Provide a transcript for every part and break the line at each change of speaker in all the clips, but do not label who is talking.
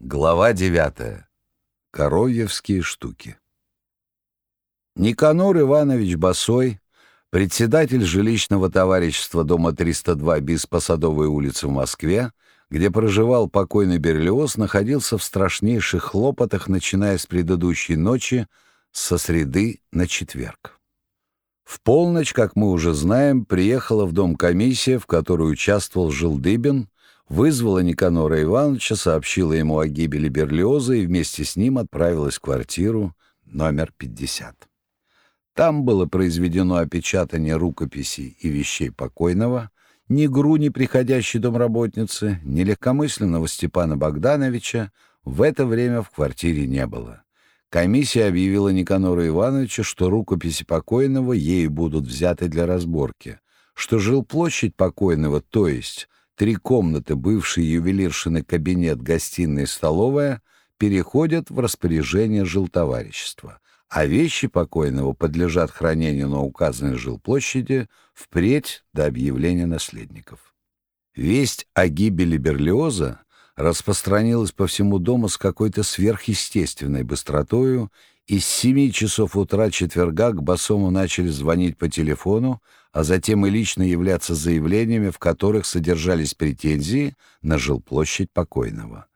Глава девятая. Коровьевские штуки. Никанор Иванович Басой, председатель жилищного товарищества дома 302 без Посадовой улицы в Москве, где проживал покойный Берлиоз, находился в страшнейших хлопотах, начиная с предыдущей ночи, со среды на четверг. В полночь, как мы уже знаем, приехала в дом комиссия, в которой участвовал Жилдыбин, вызвала Никанора Ивановича, сообщила ему о гибели Берлиоза и вместе с ним отправилась в квартиру номер 50. Там было произведено опечатание рукописей и вещей покойного, ни гру, ни приходящей домработницы, ни легкомысленного Степана Богдановича в это время в квартире не было. Комиссия объявила Никанору Ивановичу, что рукописи покойного ею будут взяты для разборки, что жилплощадь покойного, то есть Три комнаты, бывший ювелиршины кабинет, гостиная и столовая, переходят в распоряжение жилтоварищества, а вещи покойного подлежат хранению на указанной жилплощади впредь до объявления наследников. Весть о гибели Берлиоза распространилась по всему дому с какой-то сверхъестественной быстротою и с семи часов утра четверга к Басому начали звонить по телефону, а затем и лично являться заявлениями, в которых содержались претензии на жилплощадь покойного.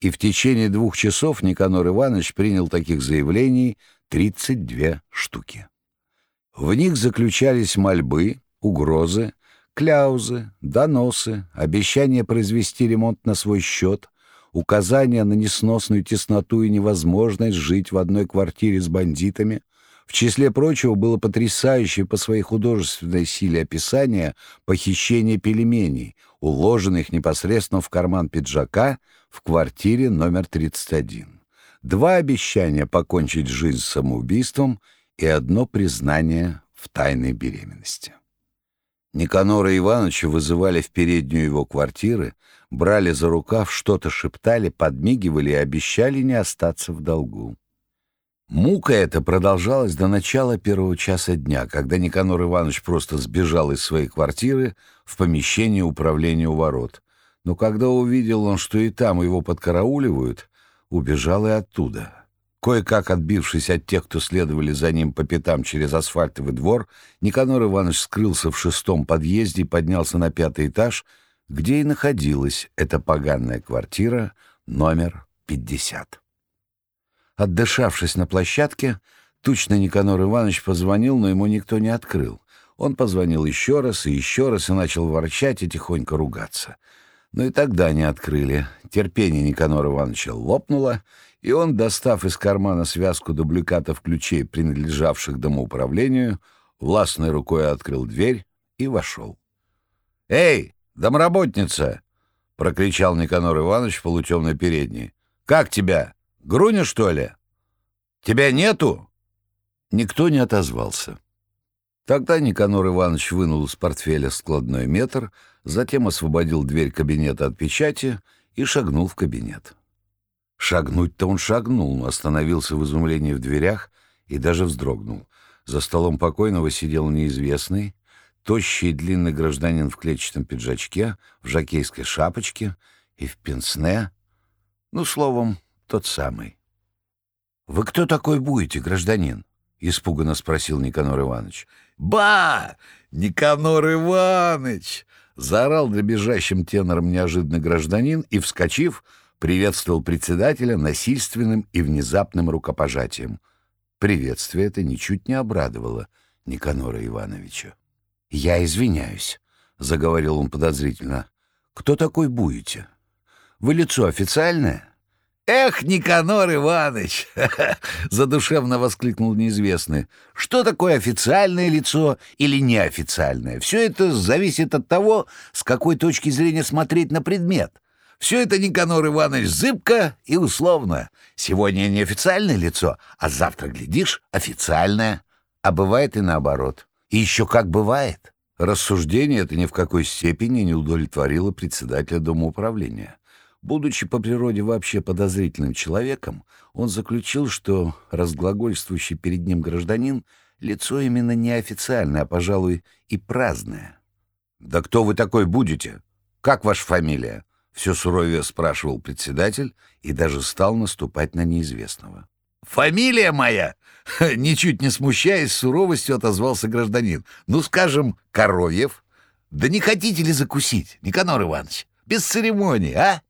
И в течение двух часов Никанор Иванович принял таких заявлений 32 штуки. В них заключались мольбы, угрозы, кляузы, доносы, обещания произвести ремонт на свой счет — указания на несносную тесноту и невозможность жить в одной квартире с бандитами. В числе прочего было потрясающее по своей художественной силе описание похищения пельменей, уложенных непосредственно в карман пиджака в квартире номер 31. Два обещания покончить жизнь самоубийством и одно признание в тайной беременности. Никанора Ивановича вызывали в переднюю его квартиры, брали за рукав, что-то шептали, подмигивали и обещали не остаться в долгу. Мука эта продолжалась до начала первого часа дня, когда Никанор Иванович просто сбежал из своей квартиры в помещение управления у ворот. Но когда увидел он, что и там его подкарауливают, убежал и оттуда. Кое-как отбившись от тех, кто следовали за ним по пятам через асфальтовый двор, Никанор Иванович скрылся в шестом подъезде и поднялся на пятый этаж, где и находилась эта поганная квартира номер 50. Отдышавшись на площадке, тучно Никанор Иванович позвонил, но ему никто не открыл. Он позвонил еще раз и еще раз и начал ворчать и тихонько ругаться. Но и тогда не открыли. Терпение Никанора Ивановича лопнуло, и он, достав из кармана связку дубликатов ключей, принадлежавших домоуправлению, властной рукой открыл дверь и вошел. «Эй, домработница!» — прокричал Никанор Иванович в полутемной передней. «Как тебя? Груня, что ли? Тебя нету?» Никто не отозвался. Тогда Никанор Иванович вынул из портфеля складной метр, затем освободил дверь кабинета от печати и шагнул в кабинет. Шагнуть-то он шагнул, но остановился в изумлении в дверях и даже вздрогнул. За столом покойного сидел неизвестный, тощий и длинный гражданин в клетчатом пиджачке, в жакейской шапочке и в пенсне. Ну, словом, тот самый. «Вы кто такой будете, гражданин?» — испуганно спросил Никанор Иванович. «Ба! Никанор Иванович!» — заорал дребезжащим тенором неожиданный гражданин и, вскочив, — приветствовал председателя насильственным и внезапным рукопожатием. Приветствие это ничуть не обрадовало Никанора Ивановича. «Я извиняюсь», — заговорил он подозрительно. «Кто такой будете? Вы лицо официальное?» «Эх, Никанор Иванович!» — задушевно воскликнул неизвестный. «Что такое официальное лицо или неофициальное? Все это зависит от того, с какой точки зрения смотреть на предмет. Все это Никанор Иванович зыбко и условно. Сегодня неофициальное лицо, а завтра, глядишь, официальное. А бывает и наоборот. И еще как бывает. Рассуждение это ни в какой степени не удовлетворило председателя Дома управления. Будучи по природе вообще подозрительным человеком, он заключил, что разглагольствующий перед ним гражданин лицо именно неофициальное, а, пожалуй, и праздное. «Да кто вы такой будете? Как ваша фамилия?» Все суровее спрашивал председатель и даже стал наступать на неизвестного.
«Фамилия моя!» Ничуть не смущаясь, суровостью отозвался гражданин. «Ну, скажем, Коровьев. Да не хотите ли закусить, Никанор Иванович? Без церемонии, а?»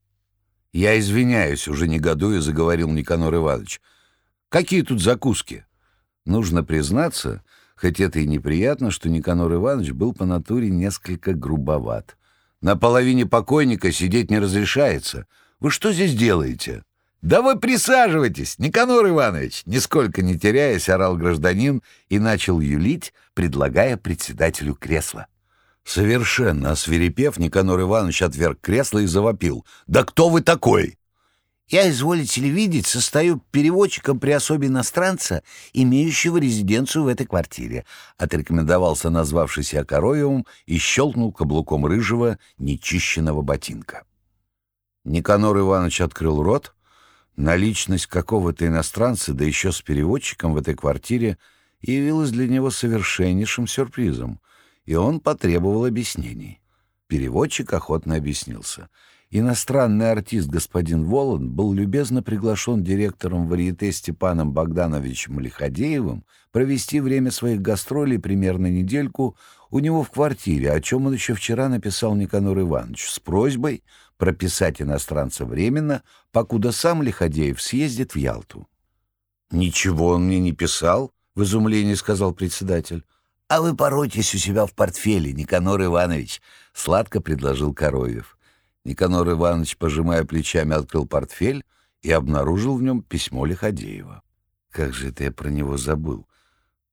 «Я извиняюсь, уже негодуя заговорил Никанор Иванович. Какие тут закуски?» Нужно признаться, хоть это и неприятно, что Никанор Иванович был по натуре несколько грубоват. На половине покойника сидеть не разрешается. Вы что здесь делаете?
«Да вы присаживайтесь, Никанор Иванович!» Нисколько не теряясь, орал гражданин и начал юлить, предлагая председателю кресло.
Совершенно освирепев, Никанор Иванович отверг кресло и завопил. «Да кто вы такой?»
Я, изволите ли видеть, состою переводчиком при особе иностранца, имеющего резиденцию в этой квартире», — отрекомендовался назвавшийся Окороевым и щелкнул каблуком рыжего, нечищенного ботинка. Никанор Иванович открыл рот. Наличность какого-то иностранца, да еще с переводчиком в этой квартире, явилась для него совершеннейшим сюрпризом, и он потребовал объяснений. Переводчик охотно объяснился — Иностранный артист господин Волан был любезно приглашен директором варьете Степаном Богдановичем Лиходеевым провести время своих гастролей примерно недельку у него в квартире, о чем он еще вчера написал Никанор Иванович, с просьбой прописать иностранца временно, покуда сам Лиходеев съездит в Ялту. «Ничего он мне не писал», — в изумлении сказал председатель. «А вы поройтесь у себя в портфеле, Никанор Иванович», — сладко предложил Коровьев.
Никанор Иванович, пожимая плечами, открыл портфель и обнаружил в нем письмо Лиходеева. «Как же это я про него забыл?»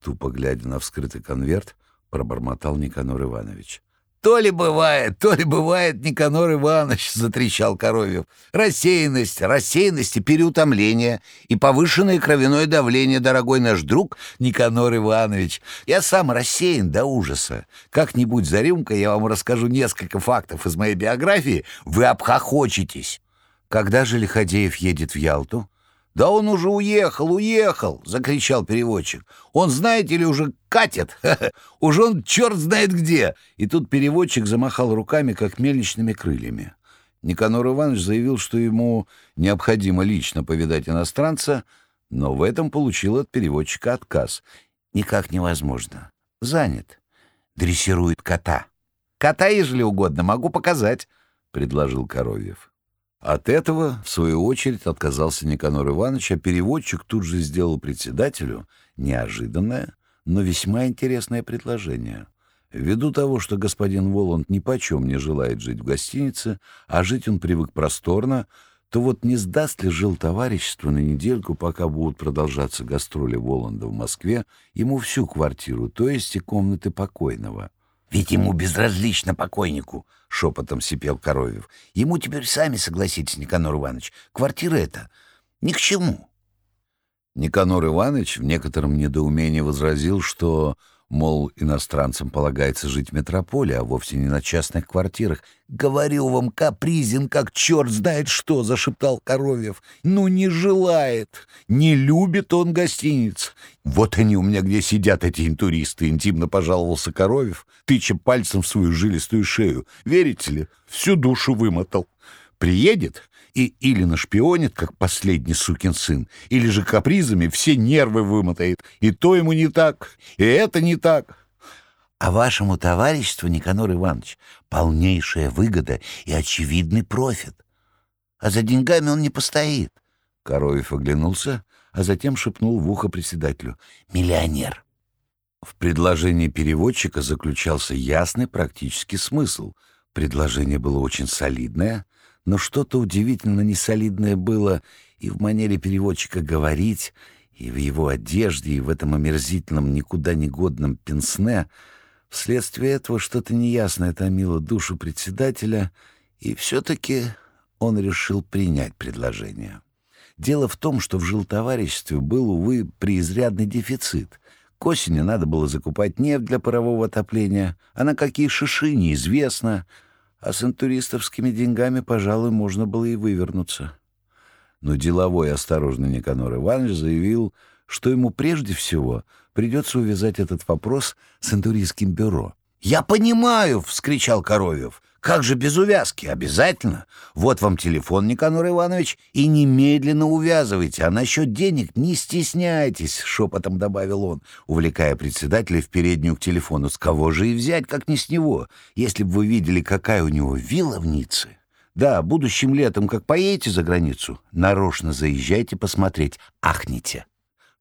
Тупо глядя на вскрытый конверт, пробормотал Никанор Иванович.
«То ли бывает, то ли бывает, Никанор Иванович!» — затрещал Коровьев. «Рассеянность, рассеянность и переутомление, и повышенное кровяное давление, дорогой наш друг Никанор Иванович. Я сам рассеян до ужаса. Как-нибудь за рюмкой я вам расскажу несколько фактов из моей биографии, вы обхохочетесь».
«Когда же Лиходеев едет в Ялту?»
«Да он уже уехал, уехал!» — закричал переводчик. «Он, знаете ли, уже катит! Уже он черт знает где!» И тут переводчик замахал руками, как мельничными крыльями. Никанор Иванович заявил, что ему необходимо лично повидать иностранца, но в этом получил от переводчика отказ.
«Никак невозможно. Занят. Дрессирует кота».
«Кота, ежели угодно, могу показать», — предложил Коровьев.
От этого, в свою очередь, отказался Никанор Иванович, а переводчик тут же сделал председателю неожиданное, но весьма интересное предложение. Ввиду того, что господин Воланд ни почем не желает жить в гостинице, а жить он привык просторно, то вот не сдаст ли жил товарищество на недельку, пока будут продолжаться гастроли Воланда в Москве, ему всю квартиру, то есть и комнаты покойного.
Ведь ему безразлично покойнику, — шепотом сипел Коровьев. Ему теперь сами согласитесь, Никанор Иванович, квартира эта ни к чему.
Никанор Иванович в некотором недоумении возразил, что Мол, иностранцам полагается жить в метрополе, а вовсе не на частных квартирах.
«Говорю вам, капризен, как черт знает что!» — зашептал Коровьев. «Ну, не желает, не любит он гостиниц. Вот они у меня где сидят, эти интуристы!» — интимно пожаловался Коровьев, тыча пальцем в свою жилистую шею. «Верите ли, всю душу вымотал. Приедет, и или нашпионит, как последний сукин сын, или же капризами все нервы вымотает. И то ему не так, и это не так.
А вашему товариществу, Никанор Иванович, полнейшая выгода и очевидный профит. А за деньгами он не постоит.
Коровьев оглянулся, а затем шепнул в ухо председателю. «Миллионер». В предложении переводчика заключался ясный практический смысл. Предложение было очень солидное — но что-то удивительно несолидное было и в манере переводчика говорить, и в его одежде, и в этом омерзительном, никуда не годном пенсне. Вследствие этого что-то неясное томило душу председателя, и все-таки он решил принять предложение. Дело в том, что в жилтовариществе был, увы, преизрядный дефицит. К осени надо было закупать нефть для парового отопления, а на какие шиши неизвестно — а с интуристовскими деньгами, пожалуй, можно было и вывернуться. Но деловой осторожный Никанор Иванович заявил, что ему прежде всего придется увязать этот вопрос с интуристским бюро.
«Я понимаю!» — вскричал Коровьев.
Как же без увязки? Обязательно. Вот вам телефон, Никанор Иванович, и немедленно увязывайте. А насчет денег не стесняйтесь, — шепотом добавил он, увлекая председателя в переднюю к телефону. С кого же и взять, как не с него? Если бы вы видели, какая у него вилла в Ницце. Да, будущим летом, как поедете за границу, нарочно заезжайте посмотреть, ахните.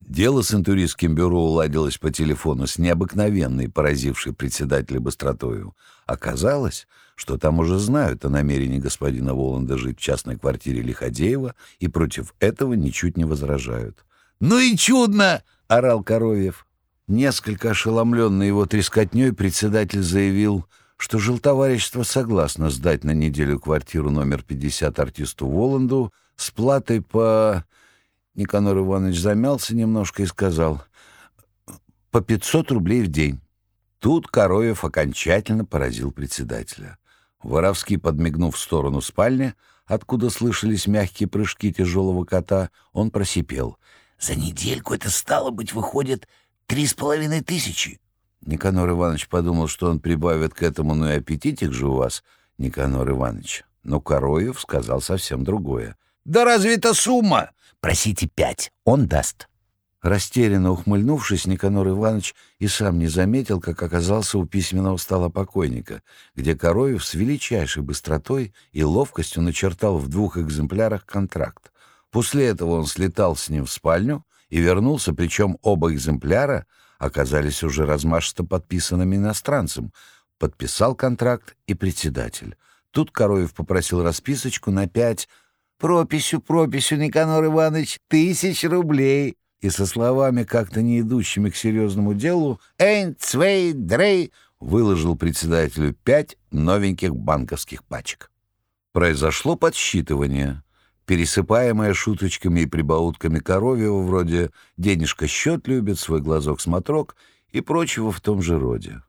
Дело с интуристским бюро уладилось по телефону с необыкновенной, поразившей председателя быстротою. Оказалось, что там уже знают о намерении господина Воланда жить в частной квартире Лиходеева и против этого ничуть не возражают.
«Ну и чудно!» — орал Коровьев.
Несколько ошеломленный его трескотней, председатель заявил, что жилтоварищество согласно сдать на неделю квартиру номер 50 артисту Воланду с платой по Никанор Иванович замялся немножко и сказал, «По пятьсот рублей в день». Тут Короев окончательно поразил председателя. Воровский, подмигнув в сторону спальни, откуда слышались мягкие прыжки тяжелого кота, он просипел.
«За недельку это стало быть выходит три с половиной тысячи».
Никанор Иванович подумал, что он прибавит к этому, ну и аппетитик же у вас, Никанор Иванович. Но Короев сказал совсем другое.
«Да разве это сумма? Просите пять, он даст».
Растерянно ухмыльнувшись, Никанор Иванович и сам не заметил, как оказался у письменного стола покойника, где Короев с величайшей быстротой и ловкостью начертал в двух экземплярах контракт. После этого он слетал с ним в спальню и вернулся, причем оба экземпляра оказались уже размашисто подписанными иностранцем. Подписал контракт и председатель. Тут Короев попросил расписочку на пять прописью, прописью, Никанор Иванович, тысяч рублей. И со словами, как-то не идущими к серьезному делу, «Эйн, цвей, дрей», выложил председателю пять новеньких банковских пачек. Произошло подсчитывание, пересыпаемое шуточками и прибаутками Коровьева вроде «денежка счет любит», «свой глазок-смотрок» и прочего в том же роде.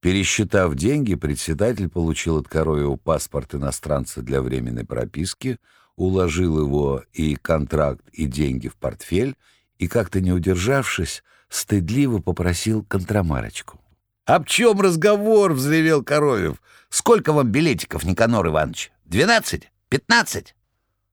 Пересчитав деньги, председатель получил от Коровьева паспорт иностранца для временной прописки — уложил его и контракт, и деньги в портфель и, как-то не удержавшись, стыдливо попросил контрамарочку.
— Об чем разговор? — взревел Коровев. — Сколько вам билетиков, Никанор Иванович? Двенадцать? Пятнадцать?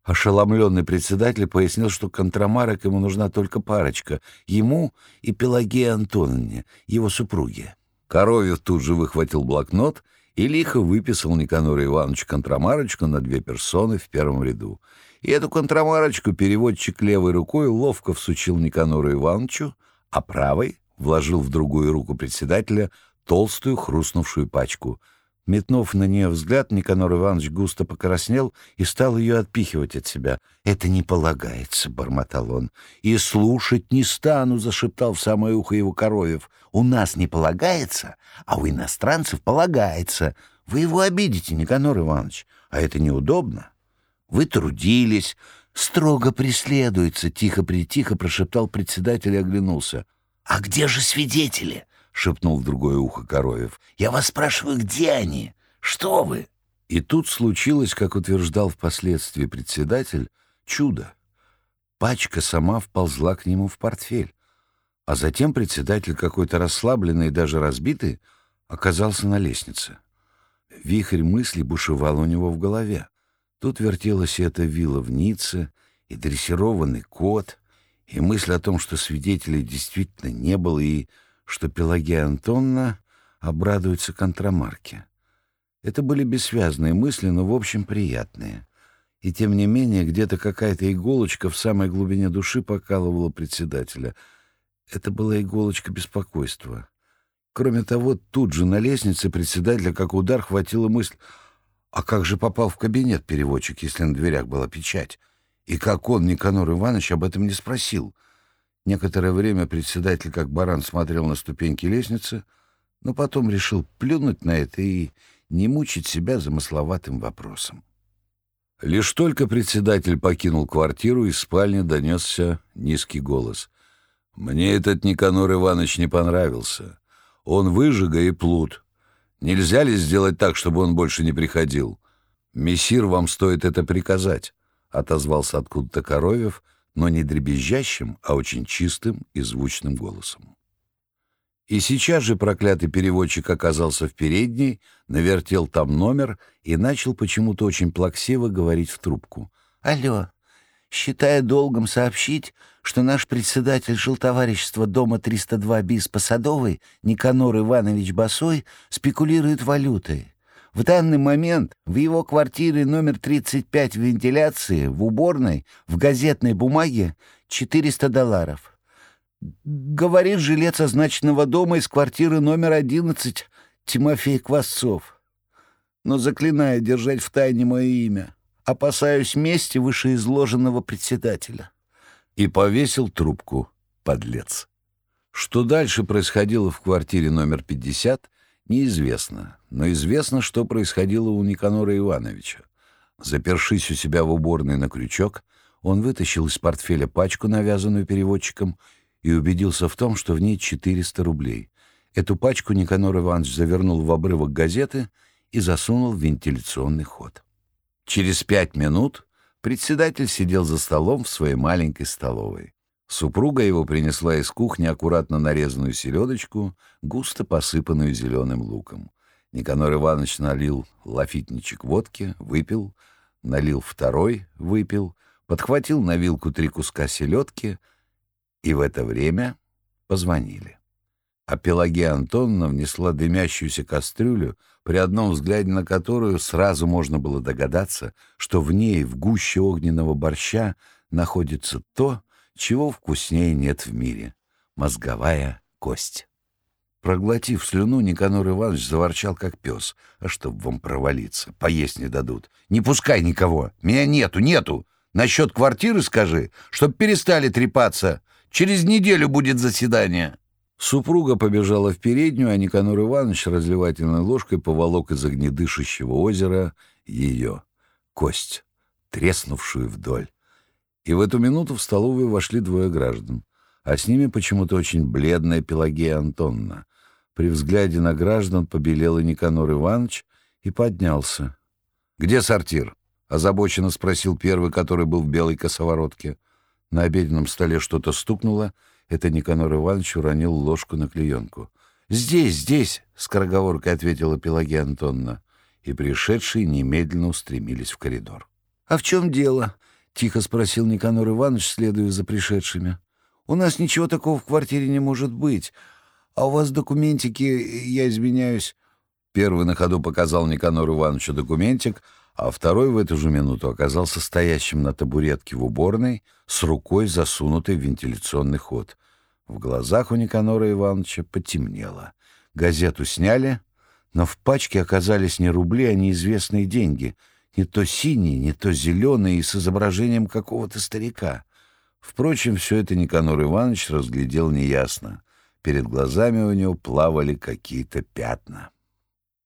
Ошеломленный председатель пояснил, что контрамарок ему нужна только парочка — ему и Пелагея Антоновне, его супруге. Коровев тут же выхватил блокнот — и лихо выписал Никанору Ивановичу контрамарочку на две персоны в первом ряду. И эту контрамарочку переводчик левой рукой ловко всучил Никанору Ивановичу, а правой вложил в другую руку председателя толстую хрустнувшую пачку. Метнув на нее взгляд, Никанор Иванович густо покраснел и стал ее отпихивать от себя. «Это не полагается», — бормотал он. «И слушать не стану», — зашептал в самое ухо его Коровев. У нас не полагается, а у иностранцев полагается. Вы его обидите, Никанор Иванович, а это неудобно. Вы трудились, строго преследуется, тихо-притихо прошептал председатель и оглянулся.
«А где же свидетели?» — шепнул в другое ухо Коровев. «Я вас спрашиваю, где они? Что вы?»
И тут случилось, как утверждал впоследствии председатель, чудо. Пачка сама вползла к нему в портфель. А затем председатель, какой-то расслабленный и даже разбитый, оказался на лестнице. Вихрь мыслей бушевал у него в голове. Тут вертелась и эта вилла в Ницце, и дрессированный кот, и мысль о том, что свидетелей действительно не было, и что Пелагея Антонна обрадуется контрамарке. Это были бессвязные мысли, но, в общем, приятные. И, тем не менее, где-то какая-то иголочка в самой глубине души покалывала председателя — это была иголочка беспокойства. Кроме того, тут же на лестнице председателя, как удар, хватила мысль, а как же попал в кабинет переводчик, если на дверях была печать? И как он, Никанор Иванович, об этом не спросил? Некоторое время председатель, как баран, смотрел на ступеньки лестницы, но потом решил плюнуть на это и не мучить себя замысловатым вопросом. Лишь только председатель покинул квартиру, из спальни донесся низкий голос. Мне этот Никанор Иванович не понравился. Он выжига и плут. Нельзя ли сделать так, чтобы он больше не приходил? Мессир, вам стоит это приказать, — отозвался откуда-то Коровев, но не дребезжащим, а очень чистым и звучным голосом. И сейчас же проклятый переводчик оказался в передней, навертел там номер и начал почему-то очень плаксиво говорить в трубку.
«Алло, считая долгом сообщить, что наш председатель жилтоварищества дома 302 БИС по Никанор Иванович Басой спекулирует валютой. В данный момент в его квартире номер 35 в вентиляции, в уборной, в газетной бумаге 400 долларов. Говорит жилец означенного дома из квартиры номер 11 Тимофей Квасцов. Но заклинаю держать в тайне мое имя. Опасаюсь мести вышеизложенного председателя.
И повесил трубку, подлец. Что дальше происходило в квартире номер 50, неизвестно, но известно, что происходило у Никанора Ивановича. Запершись у себя в уборной на крючок, он вытащил из портфеля пачку, навязанную переводчиком, и убедился в том, что в ней 400 рублей. Эту пачку Никанор Иванович завернул в обрывок газеты и засунул в вентиляционный ход. Через пять минут председатель сидел за столом в своей маленькой столовой. Супруга его принесла из кухни аккуратно нарезанную селедочку, густо посыпанную зеленым луком. Никанор Иванович налил лафитничек водки, выпил, налил второй, выпил, подхватил на вилку три куска селедки, и в это время позвонили. А Пелагея Антоновна внесла дымящуюся кастрюлю, при одном взгляде на которую сразу можно было догадаться, что в ней, в гуще огненного борща, находится то, чего вкуснее нет в мире — мозговая кость. Проглотив слюну, Никанор Иванович заворчал, как пес. А чтоб вам провалиться, поесть не дадут. Не пускай никого. Меня нету, нету. Насчет квартиры скажи, чтоб перестали трепаться. Через неделю будет заседание. Супруга побежала в переднюю, а Никанор Иванович разливательной ложкой поволок из огнедышащего озера ее кость, треснувшую вдоль. И в эту минуту в столовую вошли двое граждан, а с ними почему-то очень бледная Пелагея Антонна. При взгляде на граждан побелел и Никанор Иванович и поднялся. «Где сортир?» — озабоченно спросил первый, который был в белой косоворотке. На обеденном столе что-то стукнуло. Это Никанор Иванович уронил ложку на клеенку. «Здесь, здесь!» — скороговоркой ответила Пелагея Антонна. И пришедшие немедленно устремились в коридор. «А в чем дело?» — тихо спросил Никанор Иванович, следуя за пришедшими. «У нас ничего такого в квартире не может быть. А у вас документики, я извиняюсь...» Первый на ходу показал Никанору Ивановичу документик, а второй в эту же минуту оказался стоящим на табуретке в уборной с рукой засунутой в вентиляционный ход. В глазах у Никанора Ивановича потемнело. Газету сняли, но в пачке оказались не рубли, а неизвестные деньги — не то синий, не то зеленый и с изображением какого-то старика. Впрочем, все это Никанор Иванович разглядел неясно. Перед глазами у него плавали какие-то пятна.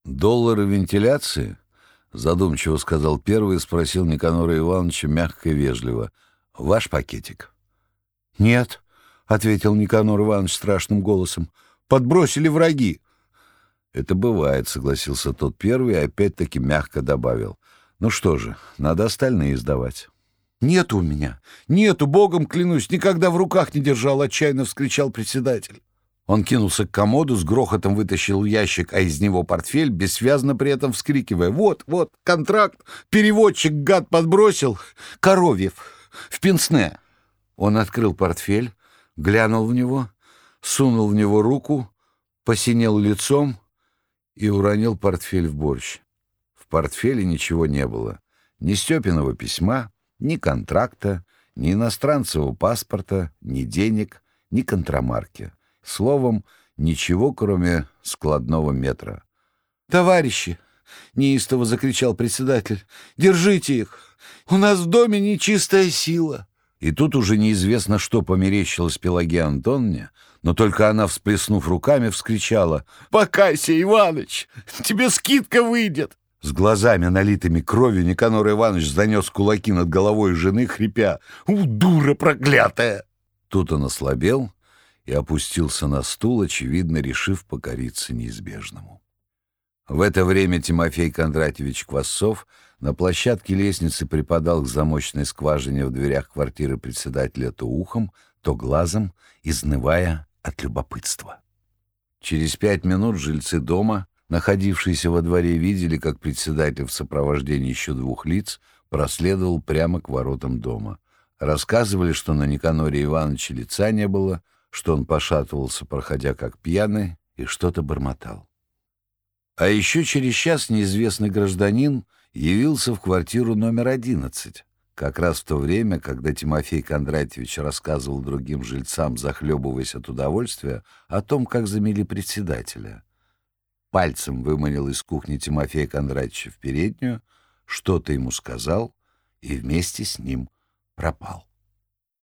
«Доллары вентиляции?» — задумчиво сказал первый и спросил Никанора Ивановича мягко и вежливо. «Ваш пакетик?» «Нет», — ответил Никанор Иванович страшным голосом. «Подбросили враги». «Это бывает», — согласился тот первый и опять-таки мягко добавил. Ну что же, надо остальные сдавать. «Нету у меня! Нету, богом клянусь! Никогда в руках не держал!» — отчаянно вскричал председатель. Он кинулся к комоду, с грохотом вытащил ящик, а из него портфель, бессвязно при этом вскрикивая. «Вот, вот, контракт! Переводчик, гад, подбросил! Коровьев! В Пенсне!» Он открыл портфель, глянул в него, сунул в него руку, посинел лицом и уронил портфель в борщ портфеле ничего не было. Ни Степиного письма, ни контракта, ни иностранцевого паспорта, ни денег, ни контрамарки. Словом, ничего, кроме складного метра. «Товарищи!» — неистово закричал председатель. «Держите их! У нас в доме нечистая сила!» И тут уже неизвестно, что померещилось Пелаге Антонне, но только она, всплеснув руками, вскричала «Покайся, Иваныч! Тебе скидка выйдет!» С глазами, налитыми кровью, Никанор Иванович занес кулаки над головой жены, хрипя «У, дура проклятая!» Тут он ослабел и опустился на стул, очевидно, решив покориться неизбежному. В это время Тимофей Кондратьевич Квасцов на площадке лестницы припадал к замочной скважине в дверях квартиры председателя то ухом, то глазом, изнывая от любопытства. Через пять минут жильцы дома, находившиеся во дворе, видели, как председатель в сопровождении еще двух лиц проследовал прямо к воротам дома. Рассказывали, что на Никаноре Ивановича лица не было, что он пошатывался, проходя как пьяный, и что-то бормотал. А еще через час неизвестный гражданин явился в квартиру номер одиннадцать, как раз в то время, когда Тимофей Кондратьевич рассказывал другим жильцам, захлебываясь от удовольствия, о том, как замели председателя. Пальцем выманил из кухни Тимофея Кондратьевича в переднюю, что-то ему сказал и вместе с ним пропал.